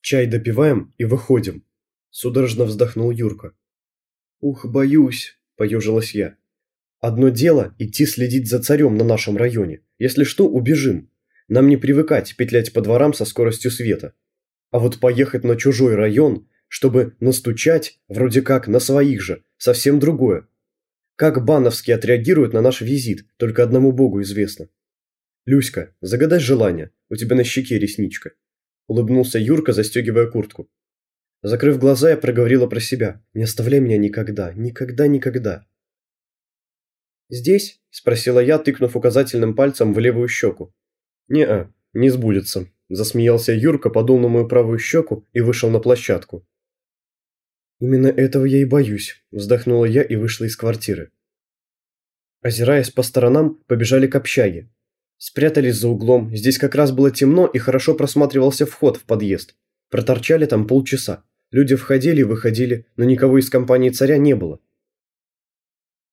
Чай допиваем и выходим. Судорожно вздохнул Юрка. Ух, боюсь, поежилась я. Одно дело идти следить за царем на нашем районе. Если что, убежим. Нам не привыкать петлять по дворам со скоростью света. А вот поехать на чужой район, чтобы настучать, вроде как на своих же, совсем другое. Как бановские отреагируют на наш визит, только одному богу известно. «Люська, загадай желание, у тебя на щеке ресничка», – улыбнулся Юрка, застегивая куртку. Закрыв глаза, я проговорила про себя. «Не оставляй меня никогда, никогда, никогда». «Здесь?» – спросила я, тыкнув указательным пальцем в левую щеку. «Не-а, не сбудется», – засмеялся Юрка, подул на мою правую щеку и вышел на площадку. «Именно этого я и боюсь», – вздохнула я и вышла из квартиры. Озираясь по сторонам, побежали к общаге. Спрятались за углом, здесь как раз было темно и хорошо просматривался вход в подъезд. Проторчали там полчаса. Люди входили и выходили, но никого из компании царя не было.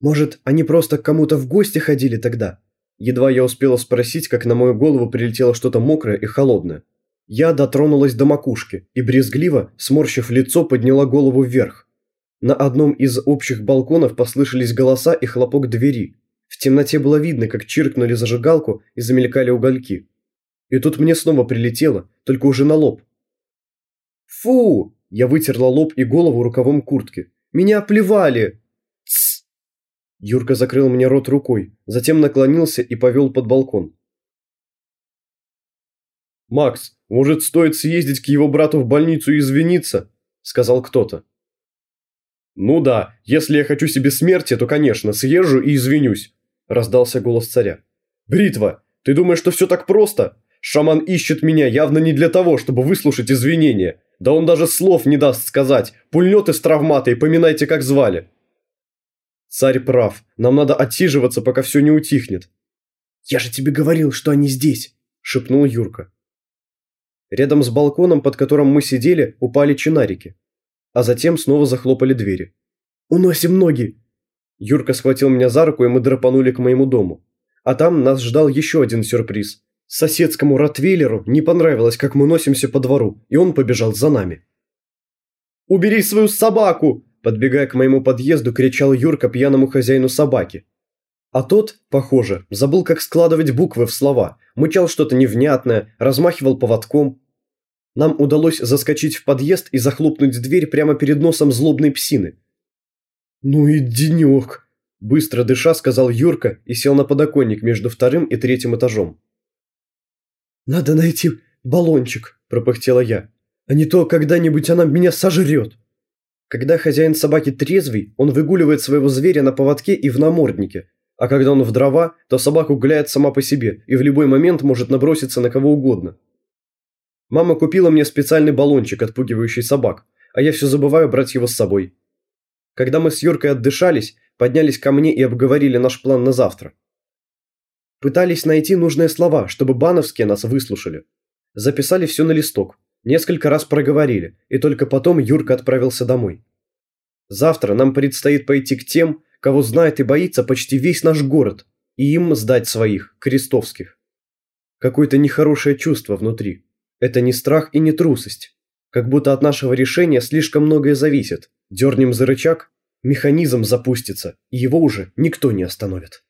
Может, они просто к кому-то в гости ходили тогда? Едва я успела спросить, как на мою голову прилетело что-то мокрое и холодное. Я дотронулась до макушки и брезгливо, сморщив лицо, подняла голову вверх. На одном из общих балконов послышались голоса и хлопок двери. В темноте было видно, как чиркнули зажигалку и замелькали угольки. И тут мне снова прилетело, только уже на лоб. «Фу!» – я вытерла лоб и голову рукавом куртки. «Меня плевали!» «Тсс!» Юрка закрыл мне рот рукой, затем наклонился и повел под балкон. «Макс, может, стоит съездить к его брату в больницу и извиниться?» – сказал кто-то. «Ну да, если я хочу себе смерти, то, конечно, съезжу и извинюсь», – раздался голос царя. «Бритва, ты думаешь, что все так просто? Шаман ищет меня явно не для того, чтобы выслушать извинения. Да он даже слов не даст сказать. Пульнет из травмата и поминайте, как звали». «Царь прав. Нам надо отсиживаться, пока все не утихнет». «Я же тебе говорил, что они здесь», – шепнул Юрка. Рядом с балконом, под которым мы сидели, упали чинарики. А затем снова захлопали двери. «Уносим ноги!» Юрка схватил меня за руку, и мы драпанули к моему дому. А там нас ждал еще один сюрприз. Соседскому ротвейлеру не понравилось, как мы носимся по двору, и он побежал за нами. «Убери свою собаку!» Подбегая к моему подъезду, кричал Юрка пьяному хозяину собаки. А тот, похоже, забыл, как складывать буквы в слова, мычал что-то невнятное, размахивал поводком. Нам удалось заскочить в подъезд и захлопнуть дверь прямо перед носом злобной псины. «Ну и денек!» – быстро дыша сказал Юрка и сел на подоконник между вторым и третьим этажом. «Надо найти баллончик», – пропыхтела я. «А не то когда-нибудь она меня сожрет». Когда хозяин собаки трезвый, он выгуливает своего зверя на поводке и в наморднике, а когда он в дрова, то собака гуляет сама по себе и в любой момент может наброситься на кого угодно. Мама купила мне специальный баллончик, отпугивающий собак, а я все забываю брать его с собой. Когда мы с Юркой отдышались, поднялись ко мне и обговорили наш план на завтра. Пытались найти нужные слова, чтобы бановские нас выслушали. Записали все на листок, несколько раз проговорили, и только потом Юрка отправился домой. Завтра нам предстоит пойти к тем, кого знает и боится почти весь наш город, и им сдать своих, крестовских. Какое-то нехорошее чувство внутри. Это не страх и не трусость. Как будто от нашего решения слишком многое зависит. Дернем за рычаг, механизм запустится, и его уже никто не остановит.